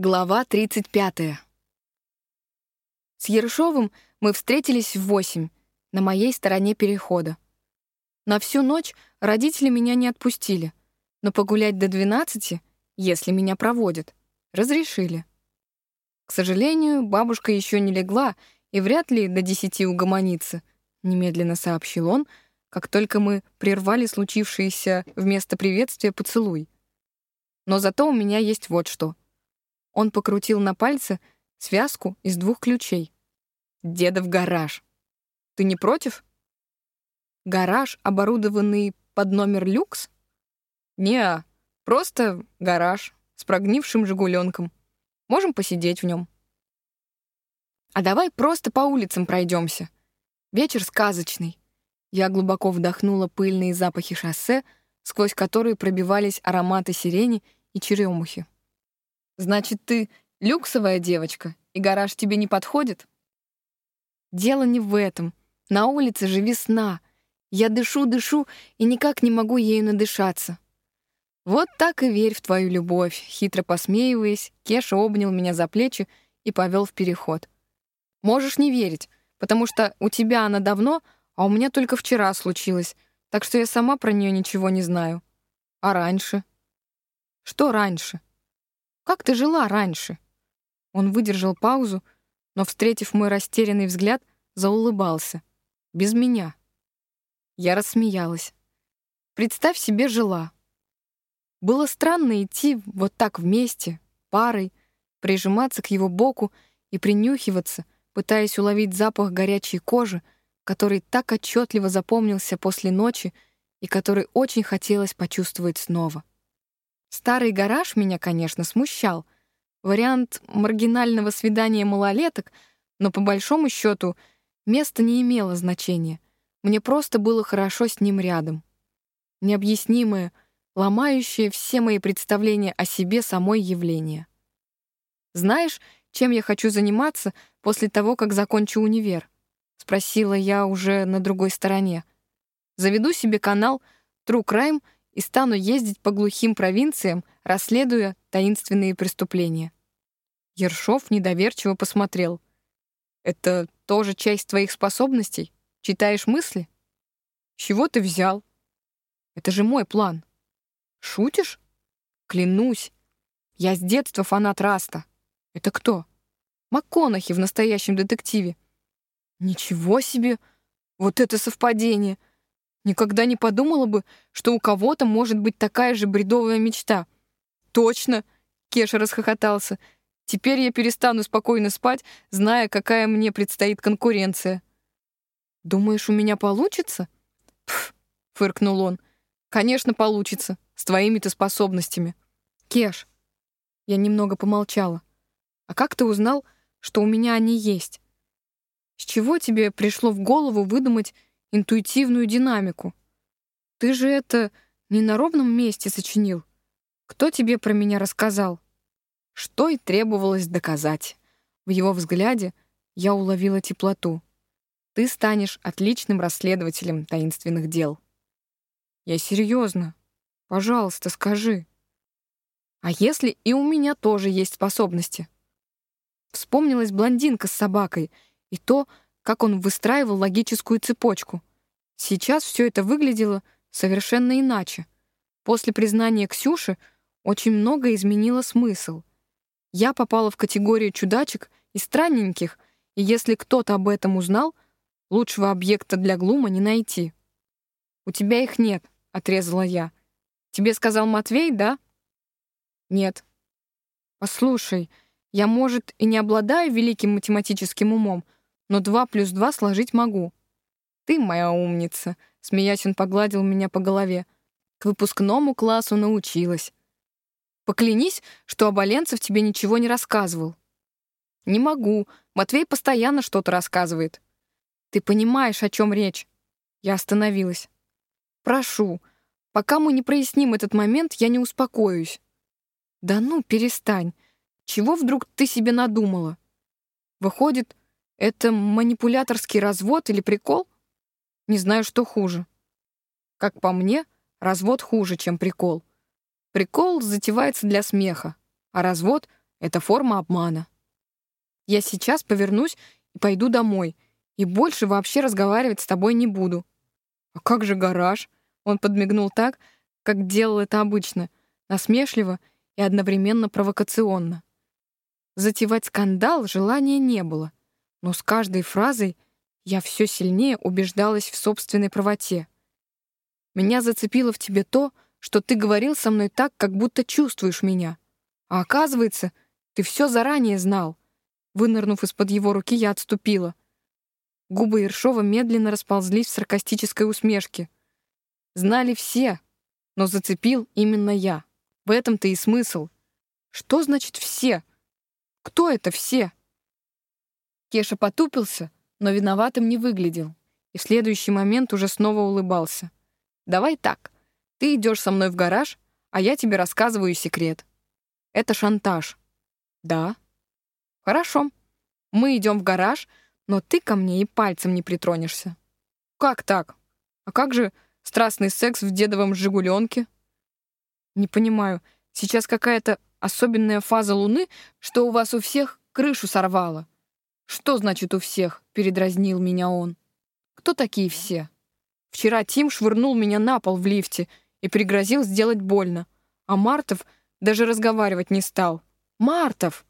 Глава 35. С Ершовым мы встретились в восемь, на моей стороне перехода. На всю ночь родители меня не отпустили, но погулять до двенадцати, если меня проводят, разрешили. К сожалению, бабушка еще не легла и вряд ли до десяти угомонится, немедленно сообщил он, как только мы прервали случившееся вместо приветствия поцелуй. Но зато у меня есть вот что — он покрутил на пальце связку из двух ключей. «Дедов гараж. Ты не против?» «Гараж, оборудованный под номер люкс?» «Не, просто гараж с прогнившим «Жигуленком». Можем посидеть в нем». «А давай просто по улицам пройдемся. Вечер сказочный». Я глубоко вдохнула пыльные запахи шоссе, сквозь которые пробивались ароматы сирени и черемухи. Значит, ты люксовая девочка, и гараж тебе не подходит? Дело не в этом. На улице же весна. Я дышу-дышу и никак не могу ею надышаться. Вот так и верь в твою любовь. Хитро посмеиваясь, Кеша обнял меня за плечи и повел в переход. Можешь не верить, потому что у тебя она давно, а у меня только вчера случилось, так что я сама про нее ничего не знаю. А раньше? Что раньше? Как ты жила раньше?» Он выдержал паузу, но, встретив мой растерянный взгляд, заулыбался. «Без меня». Я рассмеялась. «Представь себе, жила». Было странно идти вот так вместе, парой, прижиматься к его боку и принюхиваться, пытаясь уловить запах горячей кожи, который так отчетливо запомнился после ночи и который очень хотелось почувствовать снова. Старый гараж меня, конечно, смущал. Вариант маргинального свидания малолеток, но по большому счету место не имело значения. Мне просто было хорошо с ним рядом. Необъяснимое, ломающее все мои представления о себе самой явление. «Знаешь, чем я хочу заниматься после того, как закончу универ?» — спросила я уже на другой стороне. «Заведу себе канал True Crime — и стану ездить по глухим провинциям, расследуя таинственные преступления. Ершов недоверчиво посмотрел. «Это тоже часть твоих способностей? Читаешь мысли?» «Чего ты взял?» «Это же мой план». «Шутишь?» «Клянусь. Я с детства фанат Раста». «Это кто?» «МакКонахи в настоящем детективе». «Ничего себе! Вот это совпадение! Никогда не подумала бы, что у кого-то может быть такая же бредовая мечта. Точно, Кеша расхохотался. Теперь я перестану спокойно спать, зная, какая мне предстоит конкуренция. Думаешь, у меня получится? Пф, фыркнул он. Конечно, получится, с твоими-то способностями. Кеш, я немного помолчала. А как ты узнал, что у меня они есть? С чего тебе пришло в голову выдумать интуитивную динамику. Ты же это не на ровном месте сочинил. Кто тебе про меня рассказал? Что и требовалось доказать. В его взгляде я уловила теплоту. Ты станешь отличным расследователем таинственных дел. Я серьезно. Пожалуйста, скажи. А если и у меня тоже есть способности? Вспомнилась блондинка с собакой и то, как он выстраивал логическую цепочку. Сейчас все это выглядело совершенно иначе. После признания Ксюши очень многое изменило смысл. Я попала в категорию чудачек и странненьких, и если кто-то об этом узнал, лучшего объекта для глума не найти. «У тебя их нет», — отрезала я. «Тебе сказал Матвей, да?» «Нет». «Послушай, я, может, и не обладаю великим математическим умом, но два плюс два сложить могу. Ты моя умница, смеясь, он погладил меня по голове. К выпускному классу научилась. Поклянись, что Оболенцев тебе ничего не рассказывал. Не могу. Матвей постоянно что-то рассказывает. Ты понимаешь, о чем речь? Я остановилась. Прошу, пока мы не проясним этот момент, я не успокоюсь. Да ну, перестань. Чего вдруг ты себе надумала? Выходит, это манипуляторский развод или прикол? Не знаю, что хуже. Как по мне, развод хуже, чем прикол. Прикол затевается для смеха, а развод Это форма обмана. Я сейчас повернусь и пойду домой, и больше вообще разговаривать с тобой не буду. А как же гараж? Он подмигнул так, как делал это обычно, насмешливо и одновременно провокационно. Затевать скандал желания не было, но с каждой фразой я все сильнее убеждалась в собственной правоте. Меня зацепило в тебе то, что ты говорил со мной так, как будто чувствуешь меня. А оказывается, ты все заранее знал. Вынырнув из-под его руки, я отступила. Губы Ершова медленно расползлись в саркастической усмешке. Знали все, но зацепил именно я. В этом-то и смысл. Что значит «все»? Кто это «все»? Кеша потупился, но виноватым не выглядел. И в следующий момент уже снова улыбался. «Давай так. Ты идешь со мной в гараж, а я тебе рассказываю секрет. Это шантаж. Да. Хорошо. Мы идем в гараж, но ты ко мне и пальцем не притронешься. Как так? А как же страстный секс в дедовом «Жигуленке»? Не понимаю, сейчас какая-то особенная фаза Луны, что у вас у всех крышу сорвало. Что значит у всех? Передразнил меня он. Кто такие все? Вчера Тим швырнул меня на пол в лифте и пригрозил сделать больно. А Мартов даже разговаривать не стал. Мартов!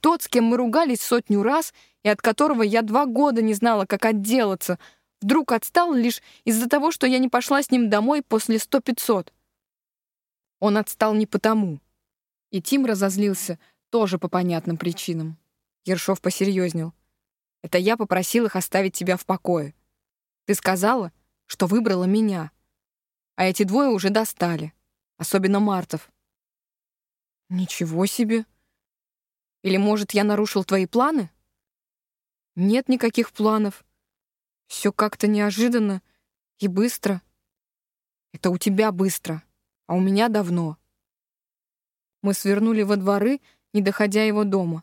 Тот, с кем мы ругались сотню раз и от которого я два года не знала, как отделаться, вдруг отстал лишь из-за того, что я не пошла с ним домой после сто пятьсот. Он отстал не потому. И Тим разозлился тоже по понятным причинам. Ершов посерьезнел. «Это я попросил их оставить тебя в покое. Ты сказала, что выбрала меня а эти двое уже достали. Особенно Мартов. Ничего себе. Или, может, я нарушил твои планы? Нет никаких планов. Все как-то неожиданно и быстро. Это у тебя быстро, а у меня давно. Мы свернули во дворы, не доходя его дома.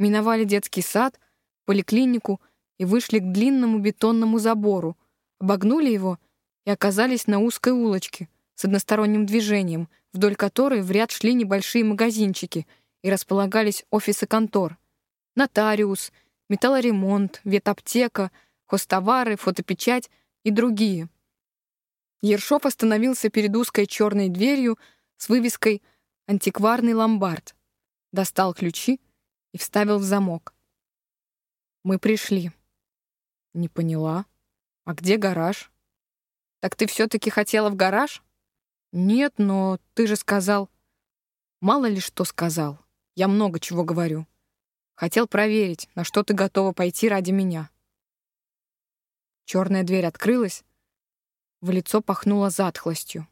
Миновали детский сад, поликлинику и вышли к длинному бетонному забору, обогнули его и оказались на узкой улочке с односторонним движением, вдоль которой в ряд шли небольшие магазинчики и располагались офисы контор. Нотариус, металлоремонт, ветаптека, хостовары, фотопечать и другие. Ершов остановился перед узкой черной дверью с вывеской «Антикварный ломбард», достал ключи и вставил в замок. Мы пришли. Не поняла. А где гараж? Так ты все-таки хотела в гараж? Нет, но ты же сказал... Мало ли что сказал. Я много чего говорю. Хотел проверить, на что ты готова пойти ради меня. Черная дверь открылась. В лицо пахнуло затхлостью.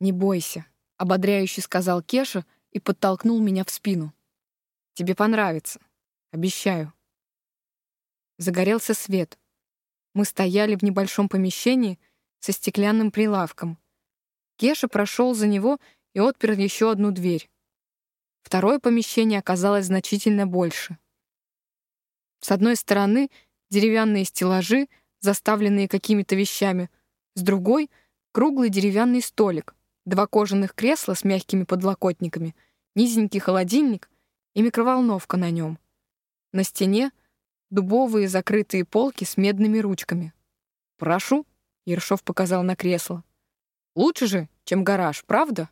«Не бойся», — ободряюще сказал Кеша и подтолкнул меня в спину. «Тебе понравится. Обещаю». Загорелся свет. Мы стояли в небольшом помещении, со стеклянным прилавком. Кеша прошел за него и отпер еще одну дверь. Второе помещение оказалось значительно больше. С одной стороны деревянные стеллажи, заставленные какими-то вещами, с другой — круглый деревянный столик, два кожаных кресла с мягкими подлокотниками, низенький холодильник и микроволновка на нем. На стене — дубовые закрытые полки с медными ручками. «Прошу», Ершов показал на кресло. «Лучше же, чем гараж, правда?»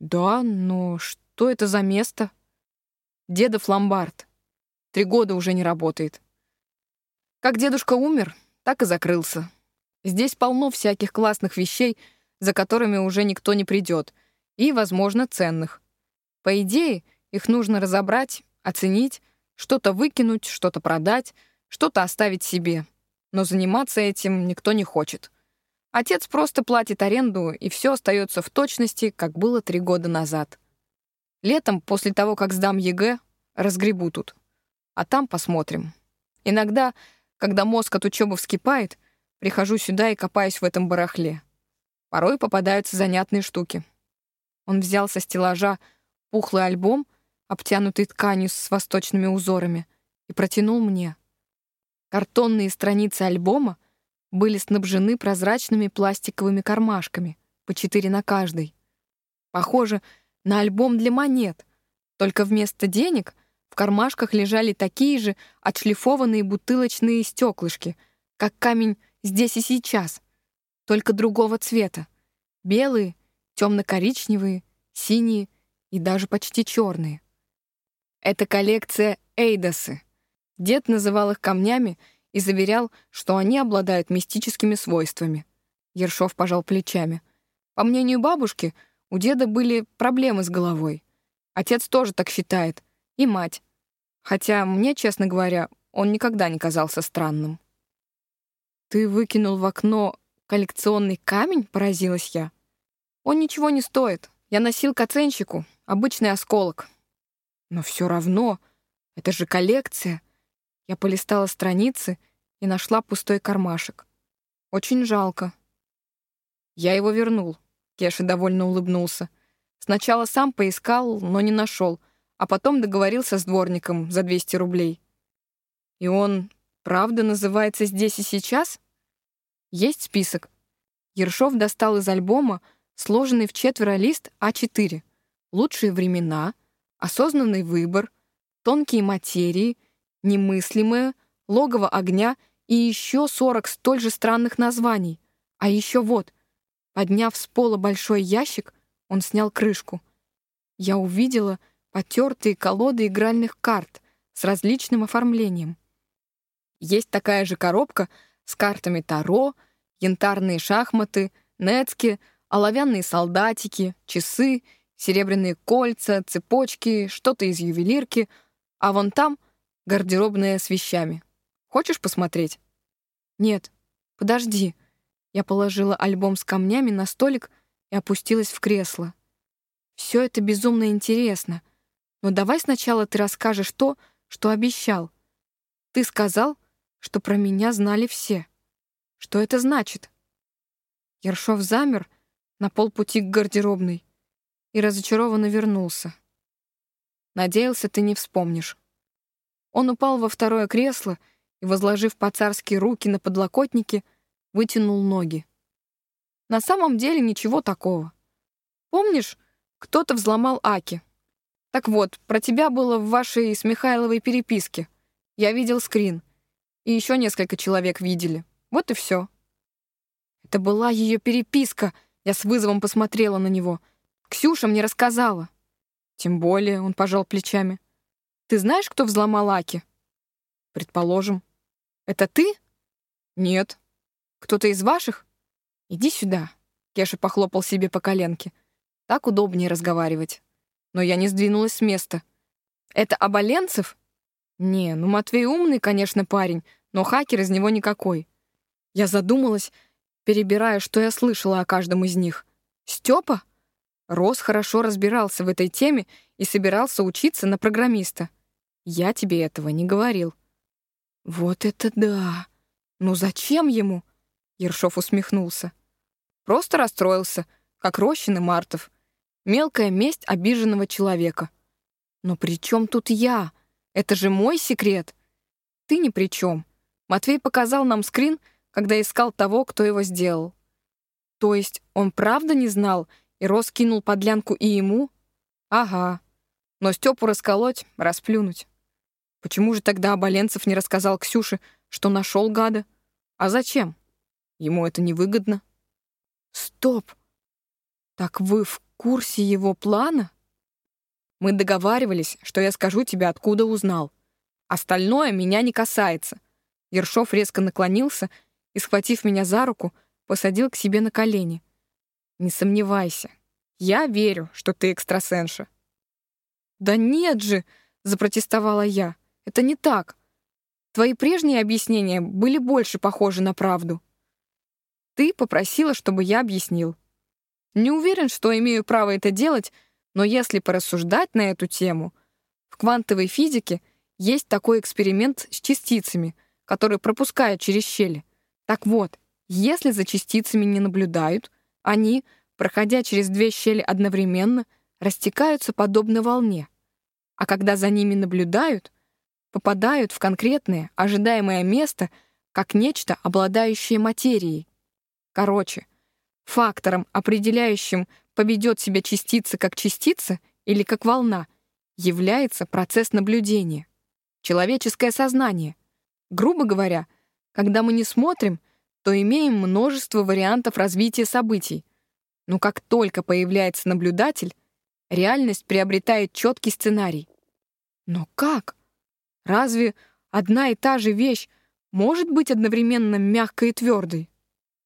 «Да, но что это за место?» «Дедов ломбард. Три года уже не работает. Как дедушка умер, так и закрылся. Здесь полно всяких классных вещей, за которыми уже никто не придет, и, возможно, ценных. По идее, их нужно разобрать, оценить, что-то выкинуть, что-то продать, что-то оставить себе но заниматься этим никто не хочет. Отец просто платит аренду, и все остается в точности, как было три года назад. Летом, после того, как сдам ЕГЭ, разгребу тут. А там посмотрим. Иногда, когда мозг от учебы вскипает, прихожу сюда и копаюсь в этом барахле. Порой попадаются занятные штуки. Он взял со стеллажа пухлый альбом, обтянутый тканью с восточными узорами, и протянул мне — Картонные страницы альбома были снабжены прозрачными пластиковыми кармашками, по четыре на каждой. Похоже на альбом для монет, Только вместо денег в кармашках лежали такие же отшлифованные бутылочные стеклышки, как камень здесь и сейчас, только другого цвета. Белые, темно-коричневые, синие и даже почти черные. Это коллекция Эйдосы. Дед называл их камнями и заверял, что они обладают мистическими свойствами. Ершов пожал плечами. По мнению бабушки, у деда были проблемы с головой. Отец тоже так считает. И мать. Хотя мне, честно говоря, он никогда не казался странным. «Ты выкинул в окно коллекционный камень?» — поразилась я. «Он ничего не стоит. Я носил к оценщику. Обычный осколок. Но все равно, это же коллекция. Я полистала страницы и нашла пустой кармашек. Очень жалко. Я его вернул. Кеша довольно улыбнулся. Сначала сам поискал, но не нашел, а потом договорился с дворником за 200 рублей. И он правда называется «Здесь и сейчас»? Есть список. Ершов достал из альбома сложенный в четверо лист А4. Лучшие времена, осознанный выбор, тонкие материи, немыслимое, логово огня и еще 40 столь же странных названий. А еще вот, подняв с пола большой ящик, он снял крышку. Я увидела потертые колоды игральных карт с различным оформлением. Есть такая же коробка с картами Таро, янтарные шахматы, нецки, оловянные солдатики, часы, серебряные кольца, цепочки, что-то из ювелирки, а вон там гардеробная с вещами. Хочешь посмотреть? Нет, подожди. Я положила альбом с камнями на столик и опустилась в кресло. Все это безумно интересно, но давай сначала ты расскажешь то, что обещал. Ты сказал, что про меня знали все. Что это значит? Ершов замер на полпути к гардеробной и разочарованно вернулся. Надеялся, ты не вспомнишь. Он упал во второе кресло и, возложив по-царски руки на подлокотники, вытянул ноги. На самом деле ничего такого. Помнишь, кто-то взломал Аки? Так вот, про тебя было в вашей с Михайловой переписке. Я видел скрин. И еще несколько человек видели. Вот и все. Это была ее переписка. Я с вызовом посмотрела на него. Ксюша мне рассказала. Тем более, он пожал плечами. Ты знаешь, кто взломал Аки? Предположим. Это ты? Нет. Кто-то из ваших? Иди сюда. Кеша похлопал себе по коленке. Так удобнее разговаривать. Но я не сдвинулась с места. Это Оболенцев? Не, ну Матвей умный, конечно, парень, но хакер из него никакой. Я задумалась, перебирая, что я слышала о каждом из них. Степа? Рос хорошо разбирался в этой теме и собирался учиться на программиста. Я тебе этого не говорил». «Вот это да! Ну зачем ему?» Ершов усмехнулся. «Просто расстроился, как Рощин и Мартов. Мелкая месть обиженного человека. Но при чем тут я? Это же мой секрет. Ты ни при чем. Матвей показал нам скрин, когда искал того, кто его сделал. То есть он правда не знал, и Рос кинул подлянку и ему? Ага. Но Степу расколоть, расплюнуть. Почему же тогда Оболенцев не рассказал Ксюше, что нашел гада? А зачем? Ему это невыгодно. Стоп! Так вы в курсе его плана? Мы договаривались, что я скажу тебе, откуда узнал. Остальное меня не касается. Ершов резко наклонился и, схватив меня за руку, посадил к себе на колени. Не сомневайся. Я верю, что ты экстрасенша. Да нет же, запротестовала я. Это не так. Твои прежние объяснения были больше похожи на правду. Ты попросила, чтобы я объяснил. Не уверен, что имею право это делать, но если порассуждать на эту тему, в квантовой физике есть такой эксперимент с частицами, которые пропускают через щели. Так вот, если за частицами не наблюдают, они, проходя через две щели одновременно, растекаются подобно волне. А когда за ними наблюдают, попадают в конкретное, ожидаемое место как нечто, обладающее материей. Короче, фактором, определяющим, поведет себя частица как частица или как волна, является процесс наблюдения, человеческое сознание. Грубо говоря, когда мы не смотрим, то имеем множество вариантов развития событий. Но как только появляется наблюдатель, реальность приобретает четкий сценарий. Но как? Разве одна и та же вещь может быть одновременно мягкой и твердой?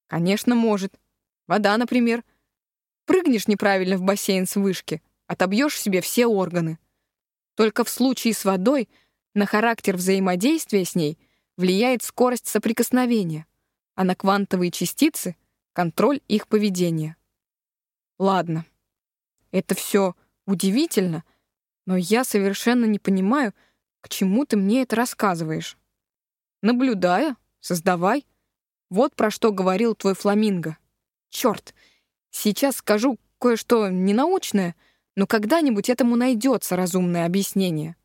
Конечно, может. Вода, например. Прыгнешь неправильно в бассейн с вышки, отобьешь себе все органы. Только в случае с водой на характер взаимодействия с ней влияет скорость соприкосновения, а на квантовые частицы — контроль их поведения. Ладно, это все удивительно, но я совершенно не понимаю, к чему ты мне это рассказываешь. Наблюдая, создавай. Вот про что говорил твой фламинго. Черт, сейчас скажу кое-что ненаучное, но когда-нибудь этому найдется разумное объяснение.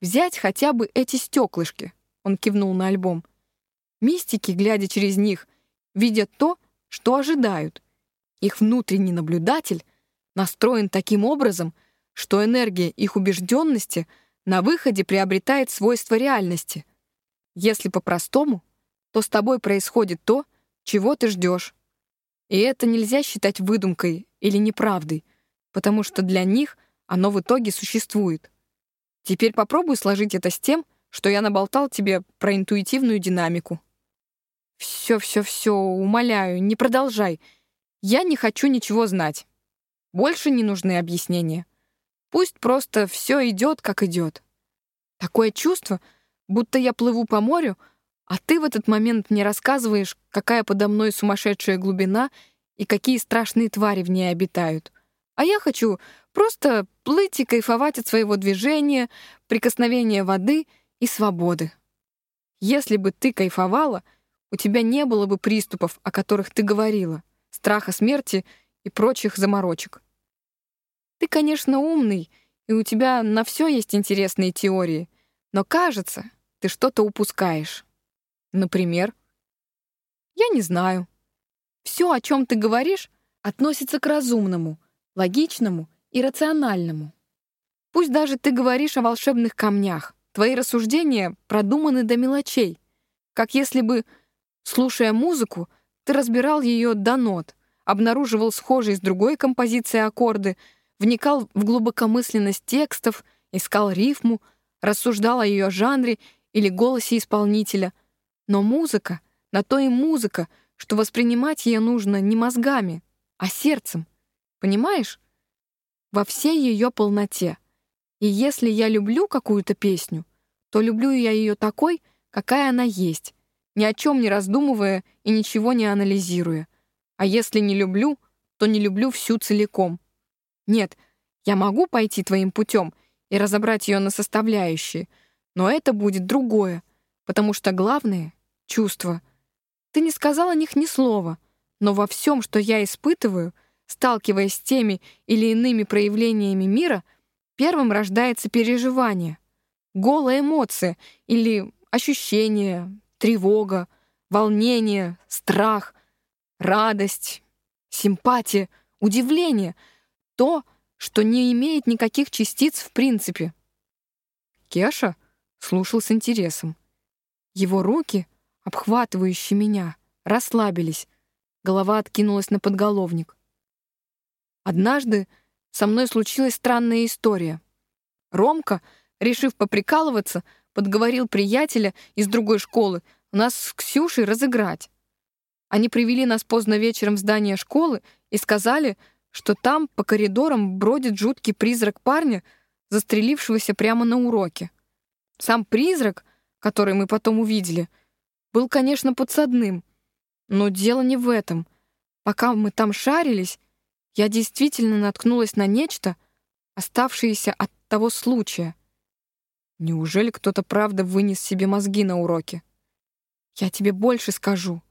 Взять хотя бы эти стеклышки, он кивнул на альбом. Мистики, глядя через них, видят то, что ожидают. Их внутренний наблюдатель настроен таким образом, что энергия их убежденности на выходе приобретает свойства реальности. Если по-простому, то с тобой происходит то, чего ты ждешь. И это нельзя считать выдумкой или неправдой, потому что для них оно в итоге существует. Теперь попробуй сложить это с тем, что я наболтал тебе про интуитивную динамику. Все, все, все, умоляю, не продолжай. Я не хочу ничего знать. Больше не нужны объяснения. Пусть просто все идет, как идет. Такое чувство, будто я плыву по морю, а ты в этот момент мне рассказываешь, какая подо мной сумасшедшая глубина и какие страшные твари в ней обитают. А я хочу просто плыть и кайфовать от своего движения, прикосновения воды и свободы. Если бы ты кайфовала, у тебя не было бы приступов, о которых ты говорила, страха смерти и прочих заморочек. Ты, конечно, умный, и у тебя на все есть интересные теории, но кажется, ты что-то упускаешь. Например? Я не знаю. Все, о чем ты говоришь, относится к разумному, логичному и рациональному. Пусть даже ты говоришь о волшебных камнях, твои рассуждения продуманы до мелочей, как если бы, слушая музыку, ты разбирал ее до нот, обнаруживал схожие с другой композицией аккорды, вникал в глубокомысленность текстов, искал рифму, рассуждал о ее жанре или голосе исполнителя — но музыка, на то и музыка, что воспринимать ее нужно не мозгами, а сердцем. Понимаешь? Во всей ее полноте. И если я люблю какую-то песню, то люблю я ее такой, какая она есть, ни о чем не раздумывая и ничего не анализируя. А если не люблю, то не люблю всю целиком. Нет, я могу пойти твоим путем и разобрать ее на составляющие, но это будет другое — потому что главное — чувства. Ты не сказал о них ни слова, но во всем, что я испытываю, сталкиваясь с теми или иными проявлениями мира, первым рождается переживание, голая эмоция или ощущение, тревога, волнение, страх, радость, симпатия, удивление — то, что не имеет никаких частиц в принципе. Кеша слушал с интересом. Его руки, обхватывающие меня, расслабились. Голова откинулась на подголовник. Однажды со мной случилась странная история. Ромка, решив поприкалываться, подговорил приятеля из другой школы нас с Ксюшей разыграть. Они привели нас поздно вечером в здание школы и сказали, что там по коридорам бродит жуткий призрак парня, застрелившегося прямо на уроке. Сам призрак который мы потом увидели, был, конечно, подсадным. Но дело не в этом. Пока мы там шарились, я действительно наткнулась на нечто, оставшееся от того случая. Неужели кто-то правда вынес себе мозги на уроке? Я тебе больше скажу.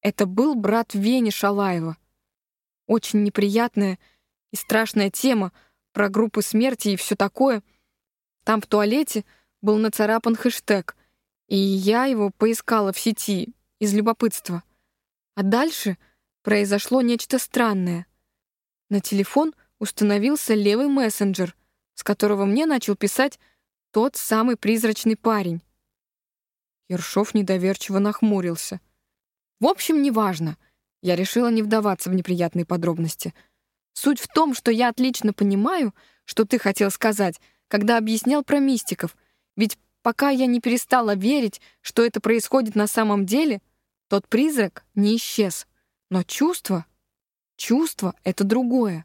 Это был брат Вени Шалаева. Очень неприятная и страшная тема про группы смерти и все такое. Там в туалете был нацарапан хэштег и я его поискала в сети из любопытства. А дальше произошло нечто странное. На телефон установился левый мессенджер с которого мне начал писать тот самый призрачный парень. Ершов недоверчиво нахмурился. В общем, неважно. Я решила не вдаваться в неприятные подробности. Суть в том, что я отлично понимаю, что ты хотел сказать, когда объяснял про мистиков. Ведь пока я не перестала верить, что это происходит на самом деле, тот призрак не исчез. Но чувство... Чувство — это другое.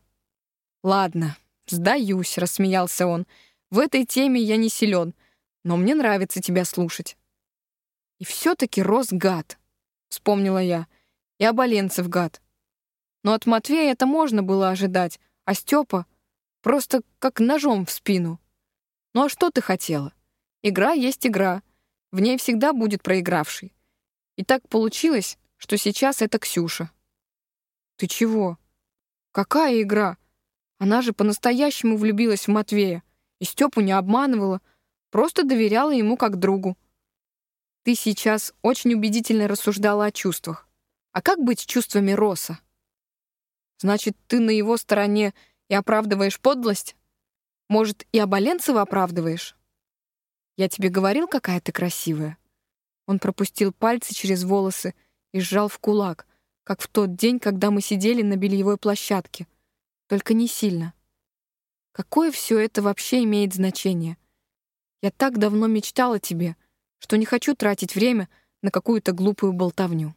«Ладно, сдаюсь», — рассмеялся он. «В этой теме я не силен, но мне нравится тебя слушать». «И все-таки рос гад», — вспомнила я, — «и Оболенцев гад». Но от Матвея это можно было ожидать, а Степа просто как ножом в спину. Ну а что ты хотела? Игра есть игра, в ней всегда будет проигравший. И так получилось, что сейчас это Ксюша. Ты чего? Какая игра? Она же по-настоящему влюбилась в Матвея и Степу не обманывала, просто доверяла ему как другу. Ты сейчас очень убедительно рассуждала о чувствах. А как быть с чувствами Роса? Значит, ты на его стороне и оправдываешь подлость? Может, и Оболенцева оправдываешь? Я тебе говорил, какая ты красивая? Он пропустил пальцы через волосы и сжал в кулак, как в тот день, когда мы сидели на бельевой площадке. Только не сильно. Какое все это вообще имеет значение? Я так давно мечтала тебе, что не хочу тратить время на какую-то глупую болтовню.